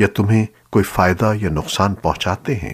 یا تمہیں کوئی فائدہ یا نقصان پہنچاتے ہیں؟